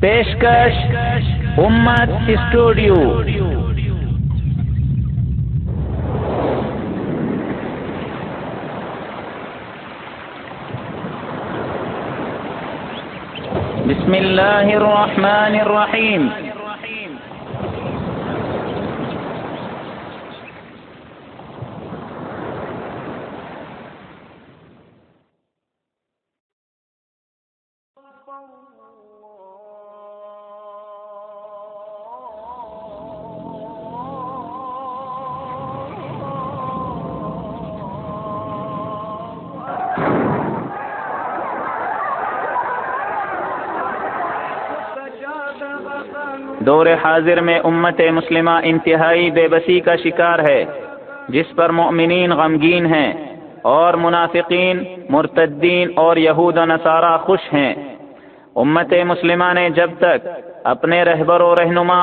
پیشکش امت اسٹوڈیو۔ بسم اللہ الرحمن الرحیم۔ دور حاضر میں امت مسلمہ انتہائی بے بسی کا شکار ہے، جس پر مؤمنین غمگین ہیں اور منافقین، مرتدین اور یہود و نصارہ خوش ہیں۔ امت مسلمہ نے جب تک اپنے رہبر و رہنما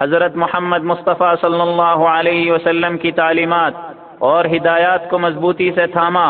حضرت محمد مصطفیٰ صلی اللہ علیہ وسلم کی تعلیمات اور ہدایات کو مضبوطی سے تھاما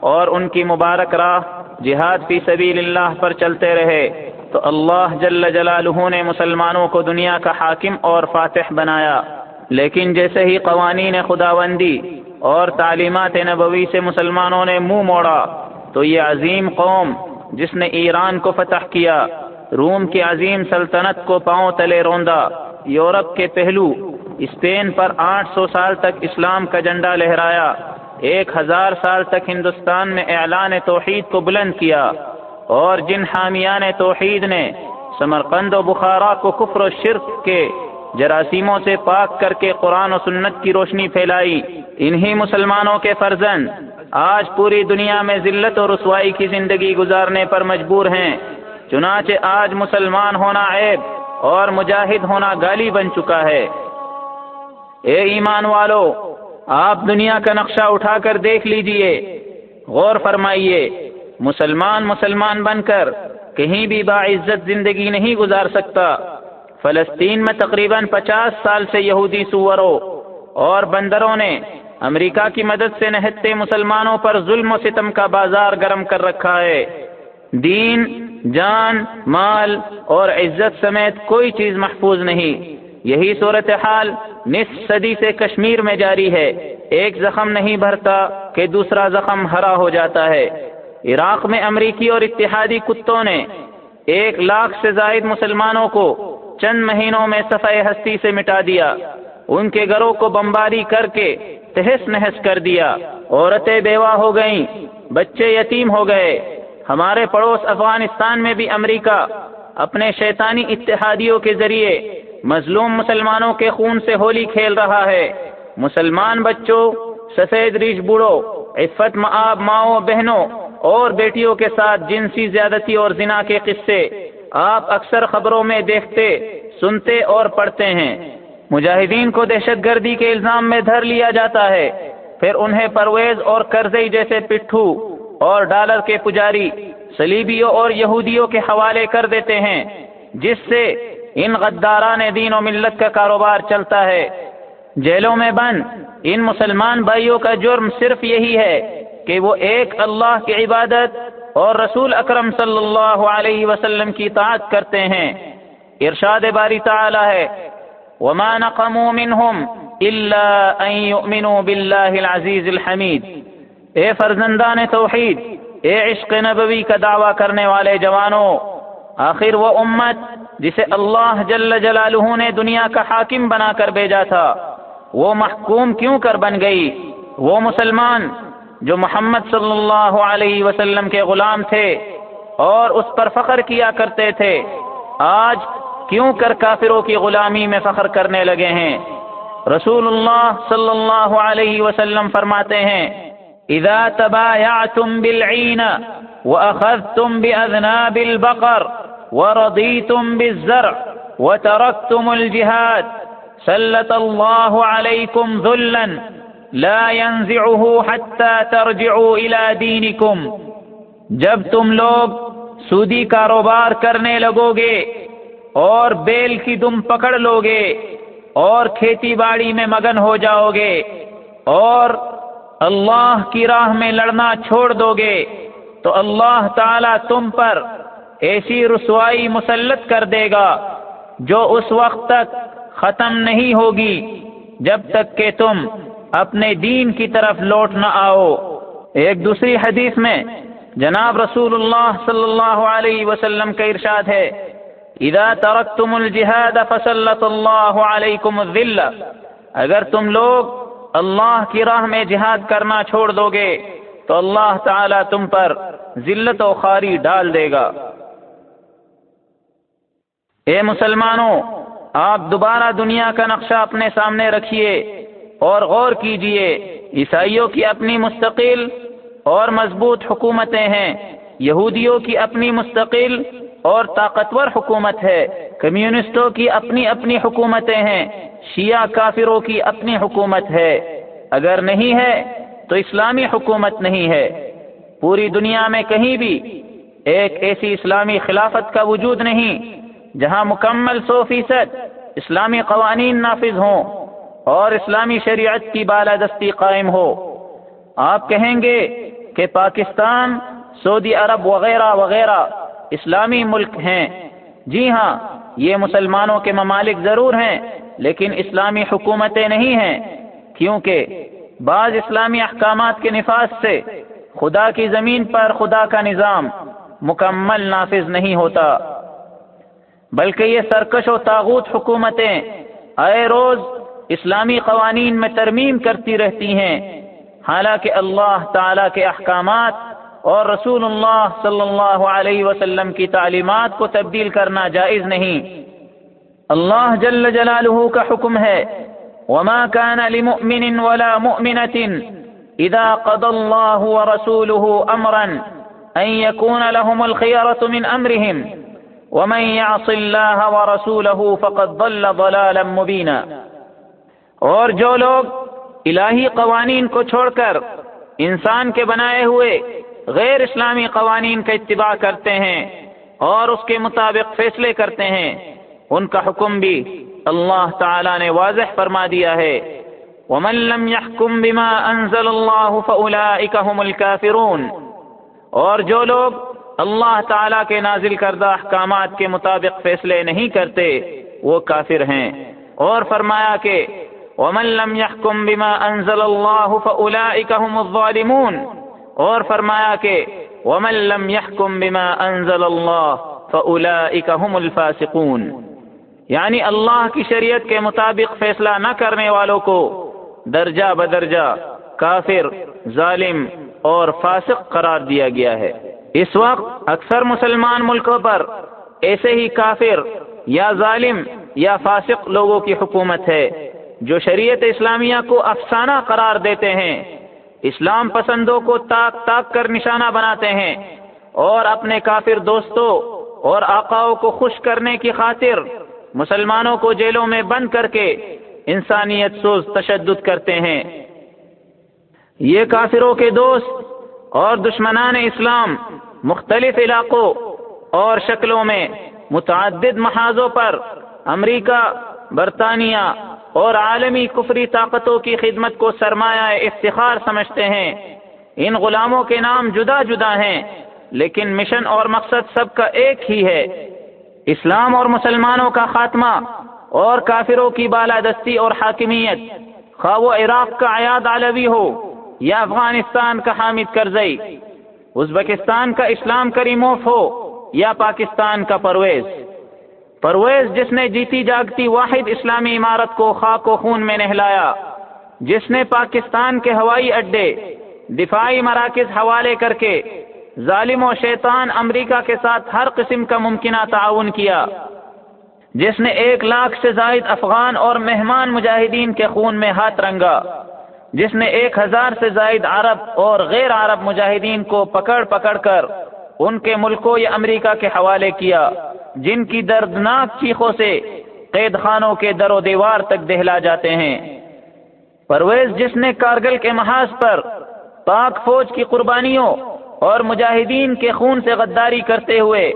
اور ان کی مبارک راہ جہاد فی سبیل اللہ پر چلتے رہے تو اللہ جل جلالہ نے مسلمانوں کو دنیا کا حاکم اور فاتح بنایا۔ لیکن جیسے ہی قوانین خداوندی اور تعلیمات نبوی سے مسلمانوں نے منہ موڑا، تو یہ عظیم قوم جس نے ایران کو فتح کیا، روم کی عظیم سلطنت کو پاؤں تلے روندا، یورپ کے پہلو، اسپین پر آٹھ سو سال تک اسلام کا جھنڈا لہرایا، ایک ہزار سال تک ہندوستان میں اعلان توحید کو بلند کیا۔ اور جن حامیان توحید نے سمرقند و بخارا کو کفر و شرک کے جراثیموں سے پاک کر کے قرآن و سنت کی روشنی پھیلائی، انہی مسلمانوں کے فرزند آج پوری دنیا میں ذلت و رسوائی کی زندگی گزارنے پر مجبور ہیں۔ چنانچہ آج مسلمان ہونا عیب اور مجاہد ہونا گالی بن چکا ہے۔ اے ایمان والو، آپ دنیا کا نقشہ اٹھا کر دیکھ لیجیے۔ غور فرمائیے۔ مسلمان مسلمان بن کر کہیں بھی باعزت زندگی نہیں گزار سکتا۔ فلسطین میں تقریباً پچاس سال سے یہودی سوروں اور بندروں نے امریکہ کی مدد سے نہتے مسلمانوں پر ظلم و ستم کا بازار گرم کر رکھا ہے۔ دین، جان، مال اور عزت سمیت کوئی چیز محفوظ نہیں۔ یہی صورتحال نصف صدی سے کشمیر میں جاری ہے۔ ایک زخم نہیں بھرتا کہ دوسرا زخم ہرا ہو جاتا ہے۔ عراق میں امریکی اور اتحادی کتوں نے ایک لاکھ سے زائد مسلمانوں کو چند مہینوں میں صفحہ ہستی سے مٹا دیا۔ ان کے گھروں کو بمباری کر کے تہس نہس کر دیا۔ عورتیں بیوہ ہو گئیں، بچے یتیم ہو گئے۔ ہمارے پڑوس افغانستان میں بھی امریکہ اپنے شیطانی اتحادیوں کے ذریعے مظلوم مسلمانوں کے خون سے ہولی کھیل رہا ہے۔ مسلمان بچوں، سفید ریش بوڑھو عفت معاب ماؤں بہنوں اور بیٹیوں کے ساتھ جنسی زیادتی اور زنا کے قصے آپ اکثر خبروں میں دیکھتے، سنتے اور پڑھتے ہیں۔ مجاہدین کو دہشت گردی کے الزام میں دھر لیا جاتا ہے۔ پھر انہیں پرویز اور کرزئی جیسے پٹھو اور ڈالر کے پجاری سلیبیوں اور یہودیوں کے حوالے کر دیتے ہیں، جس سے ان غداران دین و ملت کا کاروبار چلتا ہے۔ جیلوں میں بند، ان مسلمان بھائیوں کا جرم صرف یہی ہے کہ وہ ایک اللہ کی عبادت اور رسول اکرم صلی اللہ علیہ وسلم کی طاعت کرتے ہیں۔ ارشاد باری تعالی ہے، وما نقموا منهم الا ان يؤمنوا بالله العزيز الحمید اے فرزندان توحید، اے عشق نبوی کا دعویٰ کرنے والے جوانوں آخر وہ امت جسے اللہ جل جلالہ نے دنیا کا حاکم بنا کر بھیجا تھا، وہ محکوم کیوں کر بن گئی؟ وہ مسلمان جو محمد صلی اللہ علیہ وسلم کے غلام تھے اور اس پر فخر کیا کرتے تھے، آج کیوں کر کافروں کی غلامی میں فخر کرنے لگے ہیں؟ رسول اللہ صلی اللہ علیہ وسلم فرماتے ہیں، اذا تبايعتم بالعين واخذتم باذناب البقر ورضيتم بالزرع وتركتم الجهاد سلط الله عليكم ذلا لا ينزعه حتى ترجعوا الى دينكم. جب تم لوگ سودی کاروبار کرنے لگو گے اور بیل کی دم پکڑ لو گے اور کھیتی باڑی میں مگن ہو جاؤ گے اور اللہ کی راہ میں لڑنا چھوڑ دو گے تو اللہ تعالی تم پر ایسی رسوائی مسلط کر دے گا جو اس وقت تک ختم نہیں ہوگی جب تک کہ تم اپنے دین کی طرف لوٹ نہ آؤ۔ ایک دوسری حدیث میں جناب رسول اللہ صلی اللہ علیہ وسلم کا ارشاد ہے، اذا ترکتم الجہاد فسلط اللہ علیکم الذل۔ اگر تم لوگ اللہ کی راہ میں جہاد کرنا چھوڑ دو گے تو اللہ تعالی تم پر ذلت و خاری ڈال دے گا۔ اے مسلمانوں، آپ دوبارہ دنیا کا نقشہ اپنے سامنے رکھیے۔ اور غور کیجیے، عیسائیوں کی اپنی مستقل اور مضبوط حکومتیں ہیں، یہودیوں کی اپنی مستقل اور طاقتور حکومت ہے، کمیونسٹوں کی اپنی اپنی حکومتیں ہیں، شیعہ کافروں کی اپنی حکومت ہے۔ اگر نہیں ہے، تو اسلامی حکومت نہیں ہے۔ پوری دنیا میں کہیں بھی ایک ایسی اسلامی خلافت کا وجود نہیں، جہاں مکمل سو فیصد اسلامی قوانین نافذ ہوں۔ اور اسلامی شریعت کی بالادستی قائم ہو۔ آپ کہیں گے کہ پاکستان، سعودی عرب وغیرہ وغیرہ اسلامی ملک ہیں۔ جی ہاں یہ مسلمانوں کے ممالک ضرور ہیں، لیکن اسلامی حکومتیں نہیں ہیں، کیونکہ بعض اسلامی احکامات کے نفاذ سے خدا کی زمین پر خدا کا نظام مکمل نافذ نہیں ہوتا۔ بلکہ یہ سرکش و تاغوت حکومتیں، آئے روز اسلامی قوانین میں ترمیم کرتی رہتی ہیں۔ حالانکہ اللہ تعالی کے احکامات اور رسول اللہ صلی اللہ علیہ وسلم کی تعلیمات کو تبدیل کرنا جائز نہیں۔ اللہ جل جلالہ کا حکم ہے، وما كان لمؤمن ولا مؤمنة اذا قضى الله ورسوله امرا ان يكون لهم الخيرة من امرهم ومن يعص الله ورسوله فقد ضل ضلالا مبينا۔ اور جو لوگ الہی قوانین کو چھوڑ کر انسان کے بنائے ہوئے غیر اسلامی قوانین کا اتباع کرتے ہیں اور اس کے مطابق فیصلے کرتے ہیں، ان کا حکم بھی اللہ تعالی نے واضح فرما دیا ہے۔ ومن لم يحكم بما انزل الله فاولئك هم الكافرون۔ اور جو لوگ اللہ تعالی کے نازل کردہ احکامات کے مطابق فیصلے نہیں کرتے، وہ کافر ہیں۔ اور فرمایا کہ ومن لم يحكم بما انزل الله فاولئك هم الظالمون. اور فرمایا کہ ومن لم يحكم بما انزل الله فاولئك هم الفاسقون. یعنی اللہ کی شریعت کے مطابق فیصلہ نہ کرنے والوں کو درجہ بدرجہ کافر، ظالم اور فاسق قرار دیا گیا ہے۔ اس وقت اکثر مسلمان ملکوں پر ایسے ہی کافر یا ظالم یا فاسق لوگوں کی حکومت ہے۔ جو شریعت اسلامیہ کو افسانہ قرار دیتے ہیں، اسلام پسندوں کو تاک تاک کر نشانہ بناتے ہیں اور اپنے کافر دوستوں اور آقاؤں کو خوش کرنے کی خاطر مسلمانوں کو جیلوں میں بند کر کے انسانیت سوز تشدد کرتے ہیں۔ یہ کافروں کے دوست اور دشمنان اسلام مختلف علاقوں اور شکلوں میں متعدد محاذوں پر امریکہ، برطانیہ اور عالمی کفری طاقتوں کی خدمت کو سرمایہ افتخار سمجھتے ہیں۔ ان غلاموں کے نام جدا جدا ہیں، لیکن مشن اور مقصد سب کا ایک ہی ہے۔ اسلام اور مسلمانوں کا خاتمہ اور کافروں کی بالادستی اور حاکمیت۔ خواہ وہ عراق کا عیاد علوی ہو یا افغانستان کا حامد کرزئی۔ ازبکستان کا اسلام کریموف ہو یا پاکستان کا پرویز۔ پرویز جس نے جیتی جاگتی واحد اسلامی عمارت کو خاک و خون میں نہلایا، جس نے پاکستان کے ہوائی اڈے، دفاعی مراکز حوالے کر کے ظالم و شیطان امریکہ کے ساتھ ہر قسم کا ممکنہ تعاون کیا، جس نے ایک لاکھ سے زائد افغان اور مہمان مجاہدین کے خون میں ہاتھ رنگا، جس نے ایک ہزار سے زائد عرب اور غیر عرب مجاہدین کو پکڑ پکڑ کر ان کے ملکوں یا امریکہ کے حوالے کیا۔ جن کی دردناک چیخوں سے قید خانوں کے در و دیوار تک دہلا جاتے ہیں۔ پرویز جس نے کارگل کے محاذ پر پاک فوج کی قربانیوں اور مجاہدین کے خون سے غداری کرتے ہوئے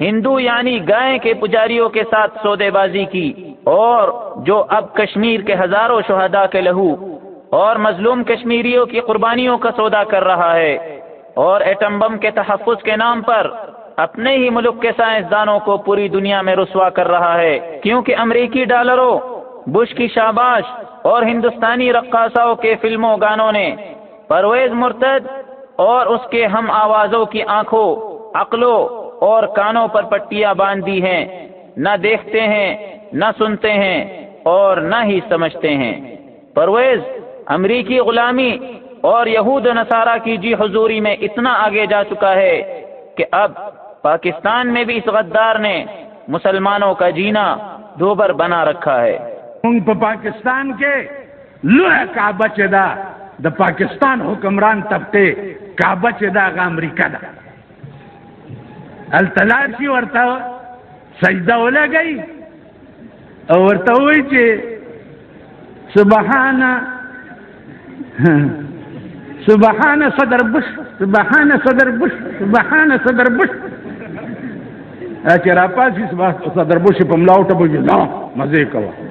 ہندو یعنی گائے کے پجاریوں کے ساتھ سودے بازی کی اور جو اب کشمیر کے ہزاروں شہداء کے لہو اور مظلوم کشمیریوں کی قربانیوں کا سودا کر رہا ہے اور ایٹم بم کے تحفظ کے نام پر اپنے ہی ملک کے سائنسدانوں کو پوری دنیا میں رسوا کر رہا ہے۔ کیونکہ امریکی ڈالروں، بش کی شاباش اور ہندوستانی رقاصاؤں کے فلموں گانوں نے پرویز مرتد اور اس کے ہم آوازوں کی آنکھوں، عقلوں اور کانوں پر پٹیاں باندھ دی ہیں۔ نہ دیکھتے ہیں، نہ سنتے ہیں اور نہ ہی سمجھتے ہیں۔ پرویز، امریکی غلامی اور یہود نصارہ کی جی حضوری میں اتنا آگے جا چکا ہے کہ اب پاکستان میں بھی اس غدار نے مسلمانوں کا جینا دوبر بنا رکھا ہے۔ پاکستان کے لوہ کعبہ چدا دا پاکستان حکمران طبقے کعبہ چدا کا امریکہ دا۔ التلاشی ورتا سجدہ اولا گئی۔ ورتا ہوئی چے سبحان سبحان صدر بش، سبحان صدر بش، سبحان صدر بش۔ چې را پاسې صدر بوشي په ملاوټه بوجي نو مزه کوه